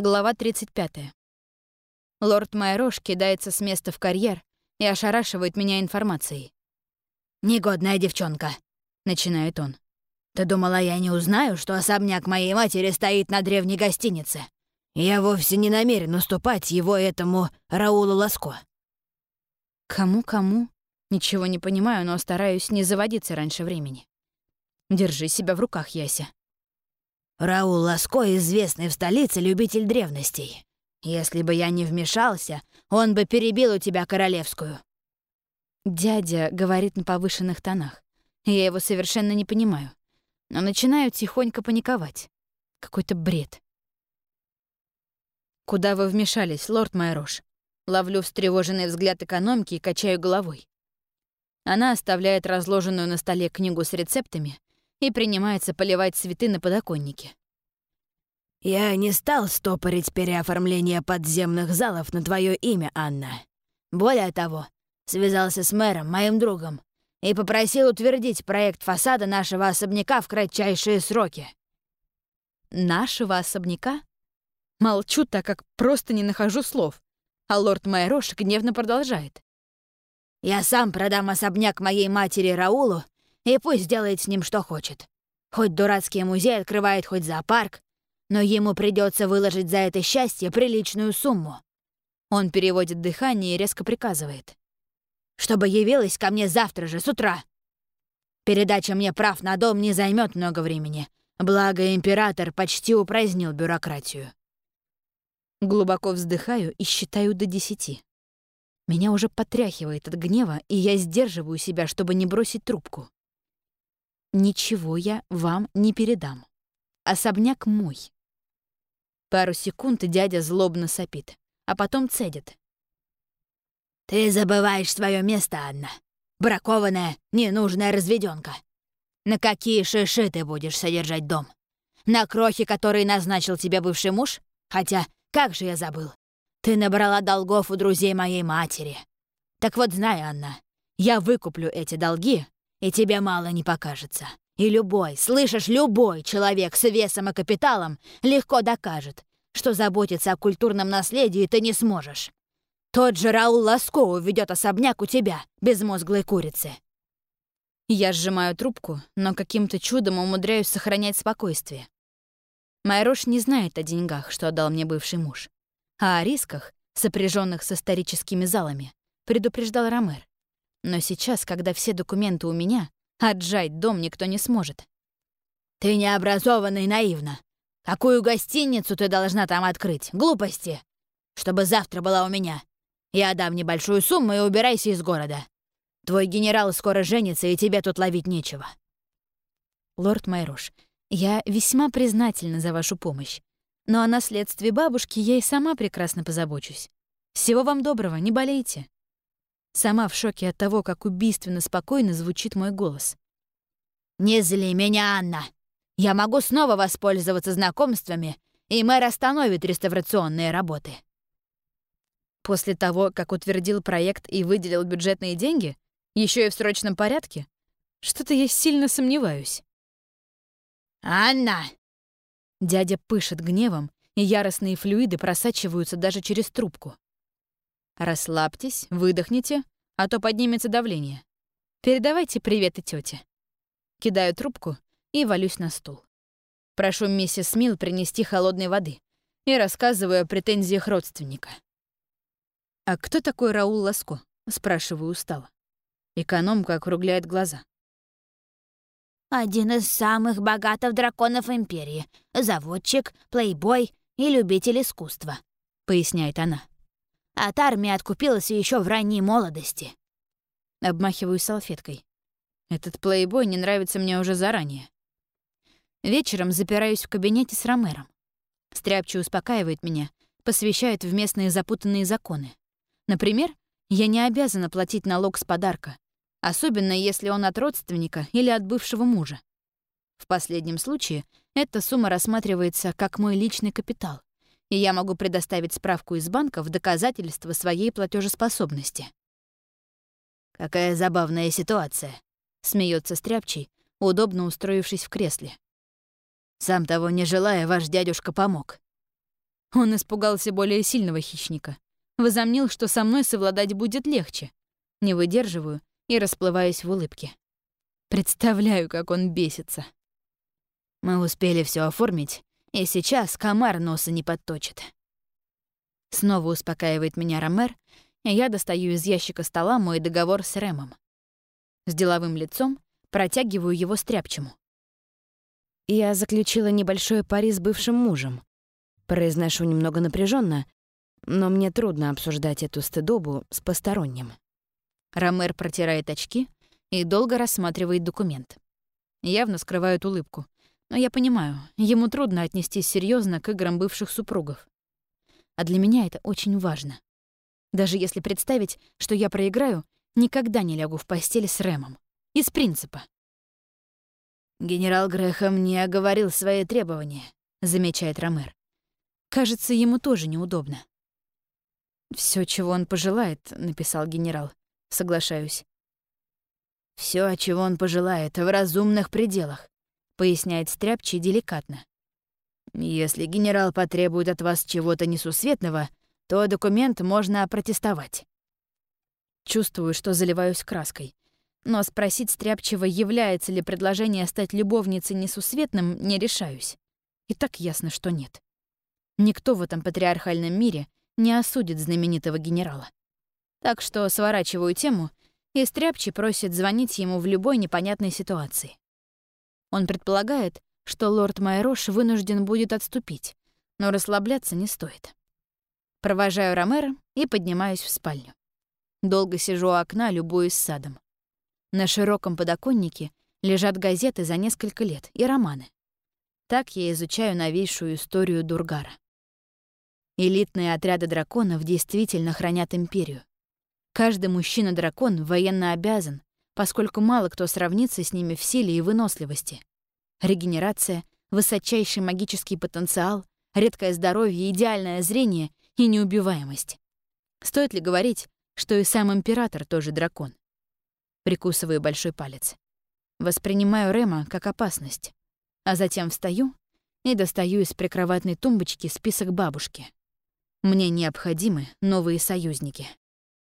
Глава 35. Лорд Майрош кидается с места в карьер и ошарашивает меня информацией. «Негодная девчонка», — начинает он. «Ты думала, я не узнаю, что особняк моей матери стоит на древней гостинице? Я вовсе не намерен уступать его этому Раулу Ласко». Кому-кому? Ничего не понимаю, но стараюсь не заводиться раньше времени. Держи себя в руках, Яся. Раул Ласко — известный в столице любитель древностей. Если бы я не вмешался, он бы перебил у тебя королевскую». Дядя говорит на повышенных тонах. Я его совершенно не понимаю. Но начинаю тихонько паниковать. Какой-то бред. «Куда вы вмешались, лорд Майрош?» Ловлю встревоженный взгляд экономки и качаю головой. Она оставляет разложенную на столе книгу с рецептами и принимается поливать цветы на подоконнике. «Я не стал стопорить переоформление подземных залов на твое имя, Анна. Более того, связался с мэром, моим другом, и попросил утвердить проект фасада нашего особняка в кратчайшие сроки». «Нашего особняка?» Молчу, так как просто не нахожу слов, а лорд Майрош гневно продолжает. «Я сам продам особняк моей матери Раулу и пусть делает с ним что хочет. Хоть дурацкий музей открывает, хоть зоопарк, но ему придется выложить за это счастье приличную сумму. Он переводит дыхание и резко приказывает. «Чтобы явилась ко мне завтра же, с утра. Передача мне прав на дом не займет много времени, благо император почти упразднил бюрократию». Глубоко вздыхаю и считаю до десяти. Меня уже потряхивает от гнева, и я сдерживаю себя, чтобы не бросить трубку. Ничего я вам не передам. Особняк мой. Пару секунд дядя злобно сопит, а потом цедит. «Ты забываешь свое место, Анна. Бракованная, ненужная разведенка. На какие шиши ты будешь содержать дом? На крохи, которые назначил тебе бывший муж? Хотя, как же я забыл. Ты набрала долгов у друзей моей матери. Так вот, знай, Анна, я выкуплю эти долги и тебе мало не покажется. И любой, слышишь, любой человек с весом и капиталом легко докажет, что заботиться о культурном наследии ты не сможешь. Тот же Раул Ласко уведет особняк у тебя, безмозглой курицы. Я сжимаю трубку, но каким-то чудом умудряюсь сохранять спокойствие. Майрош не знает о деньгах, что отдал мне бывший муж, а о рисках, сопряженных с историческими залами, предупреждал Ромер. Но сейчас, когда все документы у меня, отжать дом никто не сможет. «Ты необразованный наивно. Какую гостиницу ты должна там открыть? Глупости! Чтобы завтра была у меня. Я дам небольшую сумму и убирайся из города. Твой генерал скоро женится, и тебе тут ловить нечего». «Лорд Майрош, я весьма признательна за вашу помощь. Но о наследстве бабушки я и сама прекрасно позабочусь. Всего вам доброго, не болейте». Сама в шоке от того, как убийственно спокойно звучит мой голос. «Не зли меня, Анна! Я могу снова воспользоваться знакомствами, и мэр остановит реставрационные работы». После того, как утвердил проект и выделил бюджетные деньги, еще и в срочном порядке, что-то я сильно сомневаюсь. «Анна!» Дядя пышет гневом, и яростные флюиды просачиваются даже через трубку. Расслабьтесь, выдохните, а то поднимется давление. Передавайте привет и тете. Кидаю трубку и валюсь на стул. Прошу миссис Мил принести холодной воды и рассказываю о претензиях родственника. «А кто такой Раул Ласко?» — спрашиваю устало. Экономка округляет глаза. «Один из самых богатых драконов Империи. Заводчик, плейбой и любитель искусства», — поясняет она. От армии откупилась еще в ранней молодости. Обмахиваю салфеткой. Этот плейбой не нравится мне уже заранее. Вечером запираюсь в кабинете с Ромером. Стряпчий успокаивает меня, посвящает в местные запутанные законы. Например, я не обязана платить налог с подарка, особенно если он от родственника или от бывшего мужа. В последнем случае эта сумма рассматривается как мой личный капитал и я могу предоставить справку из банка в доказательство своей платежеспособности. «Какая забавная ситуация», — смеется Стряпчий, удобно устроившись в кресле. «Сам того не желая, ваш дядюшка помог». Он испугался более сильного хищника. Возомнил, что со мной совладать будет легче. Не выдерживаю и расплываюсь в улыбке. Представляю, как он бесится. Мы успели все оформить, и сейчас комар носа не подточит. Снова успокаивает меня Ромер, и я достаю из ящика стола мой договор с Рэмом. С деловым лицом протягиваю его стряпчему. Я заключила небольшое пари с бывшим мужем. Произношу немного напряженно, но мне трудно обсуждать эту стыдобу с посторонним. Ромер протирает очки и долго рассматривает документ. Явно скрывает улыбку, но я понимаю, ему трудно отнестись серьезно к играм бывших супругов. А для меня это очень важно. Даже если представить, что я проиграю, никогда не лягу в постель с Рэмом. Из принципа. «Генерал Грэхэм не оговорил свои требования», — замечает Ромер. «Кажется, ему тоже неудобно». Все, чего он пожелает», — написал генерал. Соглашаюсь. Все, чего он пожелает, в разумных пределах», — поясняет Стряпчий деликатно. «Если генерал потребует от вас чего-то несусветного, то документ можно опротестовать». Чувствую, что заливаюсь краской. Но спросить Стряпчего, является ли предложение стать любовницей несусветным, не решаюсь. И так ясно, что нет. Никто в этом патриархальном мире не осудит знаменитого генерала. Так что сворачиваю тему и Стряпчий просит звонить ему в любой непонятной ситуации. Он предполагает, что лорд Майрош вынужден будет отступить, но расслабляться не стоит. Провожаю Ромера и поднимаюсь в спальню. Долго сижу у окна, любуюсь садом. На широком подоконнике лежат газеты за несколько лет и романы. Так я изучаю новейшую историю Дургара. Элитные отряды драконов действительно хранят империю. Каждый мужчина-дракон военно обязан, поскольку мало кто сравнится с ними в силе и выносливости. Регенерация, высочайший магический потенциал, редкое здоровье, идеальное зрение и неубиваемость. Стоит ли говорить, что и сам император тоже дракон? Прикусываю большой палец. Воспринимаю Рема как опасность, а затем встаю и достаю из прикроватной тумбочки список бабушки. Мне необходимы новые союзники.